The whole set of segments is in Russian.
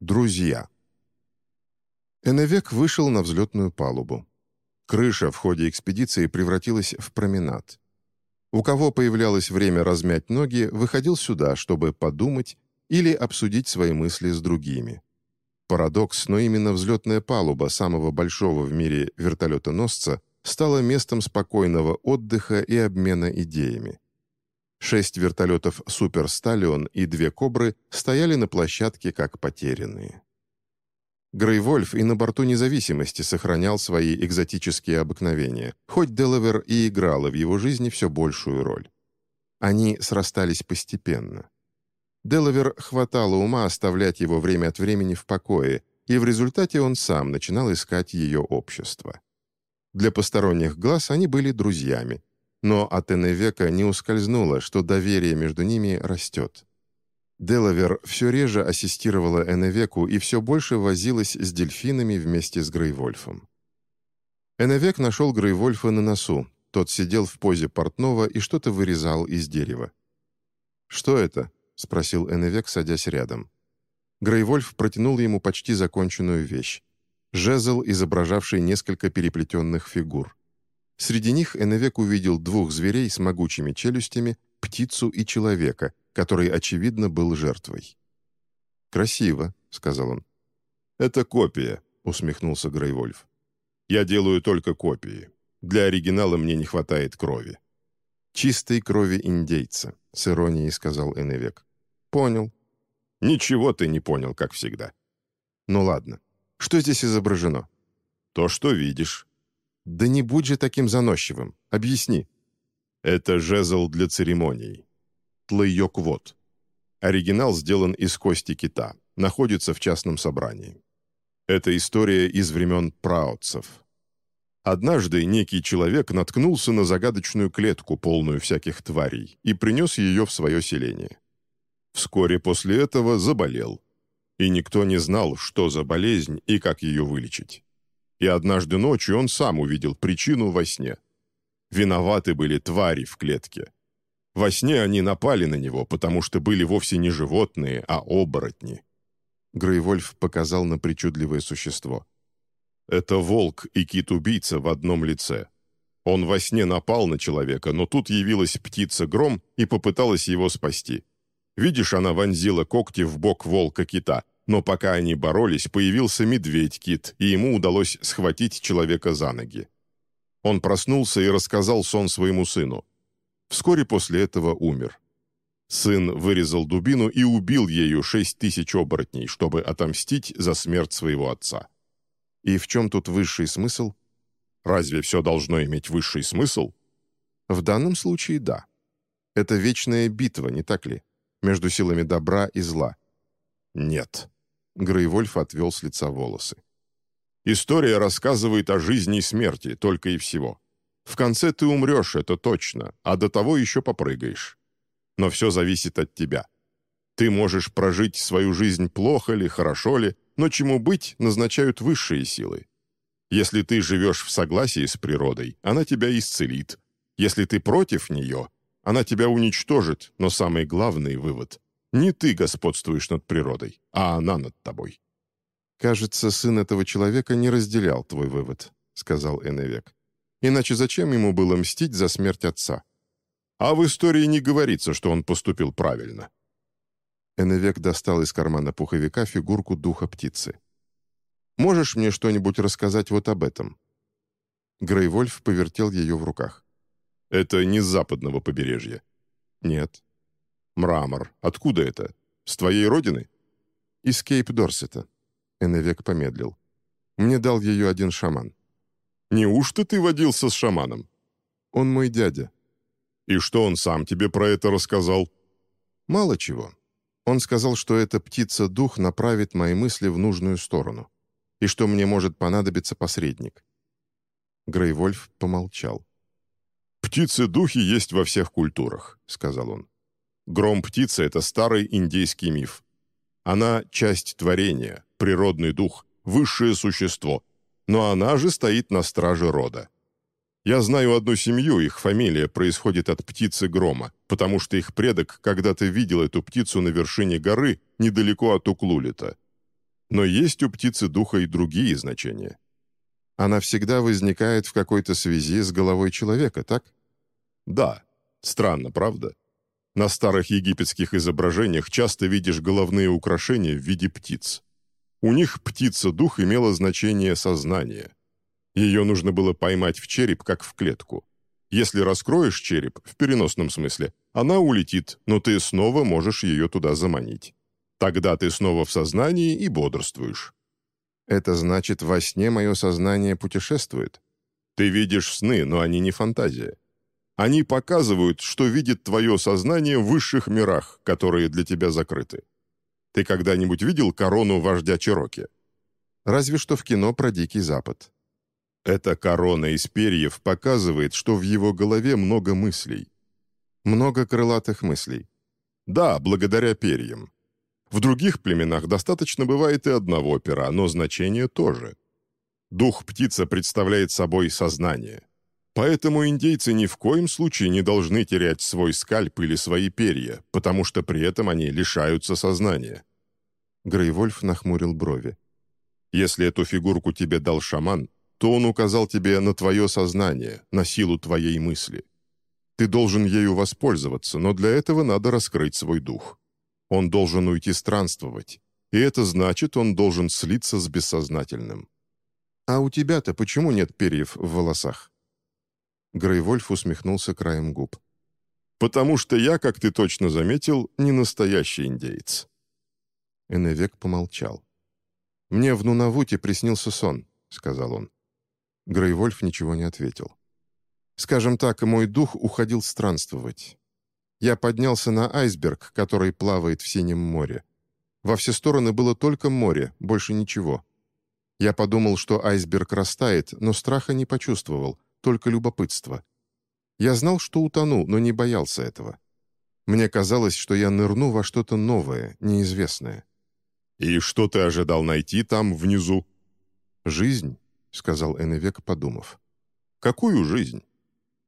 Друзья. Эневек вышел на взлетную палубу. Крыша в ходе экспедиции превратилась в променад. У кого появлялось время размять ноги, выходил сюда, чтобы подумать или обсудить свои мысли с другими. Парадокс, но именно взлетная палуба самого большого в мире вертолетоносца стала местом спокойного отдыха и обмена идеями. Шесть вертолетов «Супер Сталион» и две «Кобры» стояли на площадке как потерянные. Грейвольф и на борту независимости сохранял свои экзотические обыкновения, хоть Делавер и играла в его жизни все большую роль. Они срастались постепенно. Делавер хватало ума оставлять его время от времени в покое, и в результате он сам начинал искать ее общество. Для посторонних глаз они были друзьями, но от Эневека не ускользнуло, что доверие между ними растет. Делавер все реже ассистировала Эневеку и все больше возилась с дельфинами вместе с Грейвольфом. Эневек нашел Грейвольфа на носу. Тот сидел в позе портного и что-то вырезал из дерева. «Что это?» — спросил Эннвек, садясь рядом. Грейвольф протянул ему почти законченную вещь. Жезл, изображавший несколько переплетенных фигур. Среди них Эннвек увидел двух зверей с могучими челюстями, птицу и человека, который, очевидно, был жертвой. «Красиво», — сказал он. «Это копия», — усмехнулся Грейвольф. «Я делаю только копии. Для оригинала мне не хватает крови». «Чистой крови индейца», — с иронией сказал Эннвек. «Понял». «Ничего ты не понял, как всегда». «Ну ладно. Что здесь изображено?» «То, что видишь». «Да не будь же таким заносчивым. Объясни». «Это жезл для церемоний. Тлайоквот. Оригинал сделан из кости кита. Находится в частном собрании. Это история из времен праотцев. Однажды некий человек наткнулся на загадочную клетку, полную всяких тварей, и принес ее в свое селение. Вскоре после этого заболел. И никто не знал, что за болезнь и как ее вылечить. И однажды ночью он сам увидел причину во сне. Виноваты были твари в клетке. Во сне они напали на него, потому что были вовсе не животные, а оборотни. Грейвольф показал на причудливое существо. Это волк и кит-убийца в одном лице. Он во сне напал на человека, но тут явилась птица-гром и попыталась его спасти. Видишь, она вонзила когти в бок волка-кита, но пока они боролись, появился медведь-кит, и ему удалось схватить человека за ноги. Он проснулся и рассказал сон своему сыну. Вскоре после этого умер. Сын вырезал дубину и убил ею шесть тысяч оборотней, чтобы отомстить за смерть своего отца. И в чем тут высший смысл? Разве все должно иметь высший смысл? В данном случае да. Это вечная битва, не так ли? между силами добра и зла. Нет. Грейвольф отвел с лица волосы. История рассказывает о жизни и смерти, только и всего. В конце ты умрешь, это точно, а до того еще попрыгаешь. Но все зависит от тебя. Ты можешь прожить свою жизнь плохо ли, хорошо ли, но чему быть назначают высшие силы. Если ты живешь в согласии с природой, она тебя исцелит. Если ты против нее, она тебя уничтожит, но самый главный вывод — не ты господствуешь над природой, а она над тобой». «Кажется, сын этого человека не разделял твой вывод», — сказал Эневек. «Иначе зачем ему было мстить за смерть отца?» «А в истории не говорится, что он поступил правильно». Эневек достал из кармана пуховика фигурку духа птицы. «Можешь мне что-нибудь рассказать вот об этом?» Грейвольф повертел ее в руках. Это не западного побережья. Нет. Мрамор. Откуда это? С твоей родины? Из Кейп-Дорсета. Эннвек помедлил. Мне дал ее один шаман. Неужто ты водился с шаманом? Он мой дядя. И что он сам тебе про это рассказал? Мало чего. Он сказал, что эта птица-дух направит мои мысли в нужную сторону, и что мне может понадобиться посредник. Грейвольф помолчал. «Птицы-духи есть во всех культурах», — сказал он. «Гром птицы — это старый индейский миф. Она — часть творения, природный дух, высшее существо, но она же стоит на страже рода. Я знаю одну семью, их фамилия происходит от птицы грома, потому что их предок когда-то видел эту птицу на вершине горы недалеко от Уклулита. Но есть у птицы духа и другие значения. Она всегда возникает в какой-то связи с головой человека, так? Да. Странно, правда? На старых египетских изображениях часто видишь головные украшения в виде птиц. У них птица-дух имела значение сознания. Ее нужно было поймать в череп, как в клетку. Если раскроешь череп, в переносном смысле, она улетит, но ты снова можешь ее туда заманить. Тогда ты снова в сознании и бодрствуешь. Это значит, во сне мое сознание путешествует? Ты видишь сны, но они не фантазия. Они показывают, что видит твое сознание в высших мирах, которые для тебя закрыты. Ты когда-нибудь видел корону вождя Чироки? Разве что в кино про Дикий Запад. Эта корона из перьев показывает, что в его голове много мыслей. Много крылатых мыслей. Да, благодаря перьям. В других племенах достаточно бывает и одного пера, но значение тоже. Дух птица представляет собой сознание. Поэтому индейцы ни в коем случае не должны терять свой скальп или свои перья, потому что при этом они лишаются сознания. Грейвольф нахмурил брови. «Если эту фигурку тебе дал шаман, то он указал тебе на твое сознание, на силу твоей мысли. Ты должен ею воспользоваться, но для этого надо раскрыть свой дух. Он должен уйти странствовать, и это значит, он должен слиться с бессознательным». «А у тебя-то почему нет перьев в волосах?» Грейвольф усмехнулся краем губ. «Потому что я, как ты точно заметил, не настоящий индейец». Эневек помолчал. «Мне в Нунавуте приснился сон», — сказал он. Грейвольф ничего не ответил. «Скажем так, мой дух уходил странствовать. Я поднялся на айсберг, который плавает в Синем море. Во все стороны было только море, больше ничего. Я подумал, что айсберг растает, но страха не почувствовал, только любопытство. Я знал, что утону, но не боялся этого. Мне казалось, что я нырну во что-то новое, неизвестное. «И что ты ожидал найти там, внизу?» «Жизнь», — сказал Эннвек, подумав. «Какую жизнь?»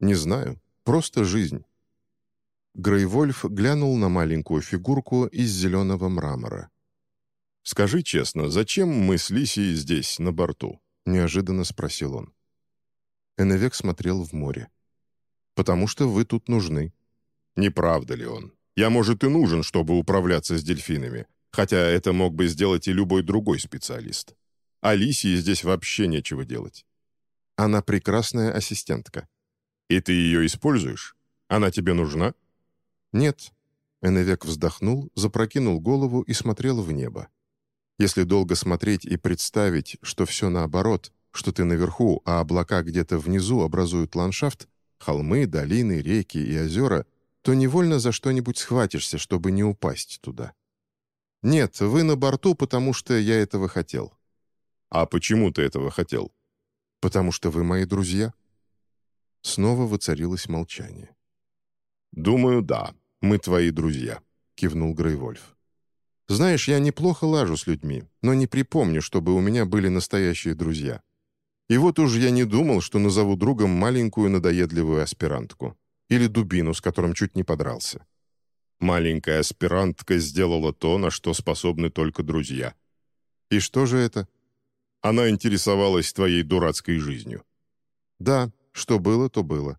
«Не знаю. Просто жизнь». Грейвольф глянул на маленькую фигурку из зеленого мрамора. «Скажи честно, зачем мы с Лисией здесь, на борту?» — неожиданно спросил он. Эннвек смотрел в море. «Потому что вы тут нужны». «Не правда ли он? Я, может, и нужен, чтобы управляться с дельфинами, хотя это мог бы сделать и любой другой специалист. Алисии здесь вообще нечего делать». «Она прекрасная ассистентка». «И ты ее используешь? Она тебе нужна?» «Нет». Эннвек вздохнул, запрокинул голову и смотрел в небо. Если долго смотреть и представить, что все наоборот, что ты наверху, а облака где-то внизу образуют ландшафт, холмы, долины, реки и озера, то невольно за что-нибудь схватишься, чтобы не упасть туда. Нет, вы на борту, потому что я этого хотел. А почему ты этого хотел? Потому что вы мои друзья. Снова воцарилось молчание. «Думаю, да, мы твои друзья», — кивнул Грейвольф. «Знаешь, я неплохо лажу с людьми, но не припомню, чтобы у меня были настоящие друзья. И вот уж я не думал, что назову другом маленькую надоедливую аспирантку. Или дубину, с которым чуть не подрался. Маленькая аспирантка сделала то, на что способны только друзья. И что же это? Она интересовалась твоей дурацкой жизнью. Да, что было, то было.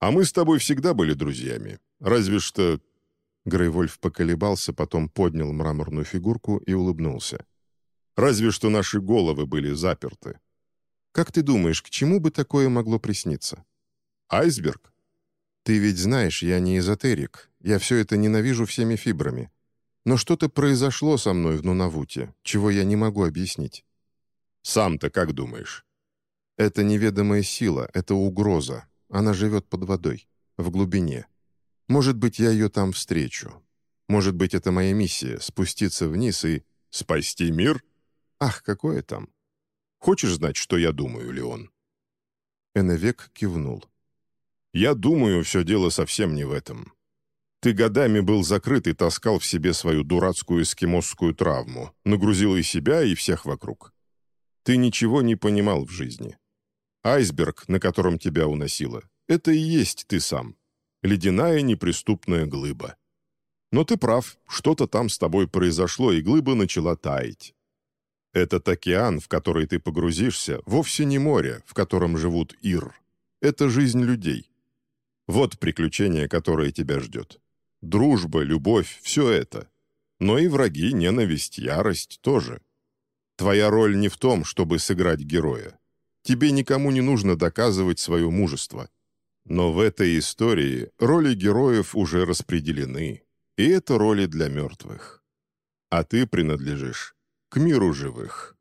А мы с тобой всегда были друзьями. Разве что... Грейвольф поколебался, потом поднял мраморную фигурку и улыбнулся. Разве что наши головы были заперты. Как ты думаешь, к чему бы такое могло присниться? Айсберг? Ты ведь знаешь, я не эзотерик. Я все это ненавижу всеми фибрами. Но что-то произошло со мной в Нунавуте, чего я не могу объяснить. Сам-то как думаешь? Это неведомая сила, это угроза. Она живет под водой, в глубине. Может быть, я ее там встречу. Может быть, это моя миссия — спуститься вниз и... Спасти мир? Ах, какое там. Хочешь знать, что я думаю, Леон?» Эннвек кивнул. «Я думаю, все дело совсем не в этом. Ты годами был закрыт и таскал в себе свою дурацкую эскимосскую травму, нагрузил и себя, и всех вокруг. Ты ничего не понимал в жизни. Айсберг, на котором тебя уносило, это и есть ты сам. Ледяная неприступная глыба. Но ты прав, что-то там с тобой произошло, и глыба начала таять. Этот океан, в который ты погрузишься, вовсе не море, в котором живут Ир. Это жизнь людей. Вот приключение, которое тебя ждет. Дружба, любовь — все это. Но и враги, ненависть, ярость тоже. Твоя роль не в том, чтобы сыграть героя. Тебе никому не нужно доказывать свое мужество. Но в этой истории роли героев уже распределены, и это роли для мертвых. А ты принадлежишь к миру живых.